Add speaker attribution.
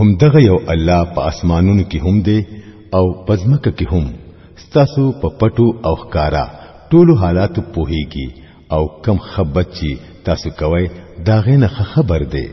Speaker 1: هم دغه یو الله په اسمانونو کې هم دی او پزمک کې هم ستاسو په پټو او ښکارا ټولو حالاتو پوهیږي او کم خبت چې تاسو کوئ دا غینه خبر دی